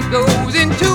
goes into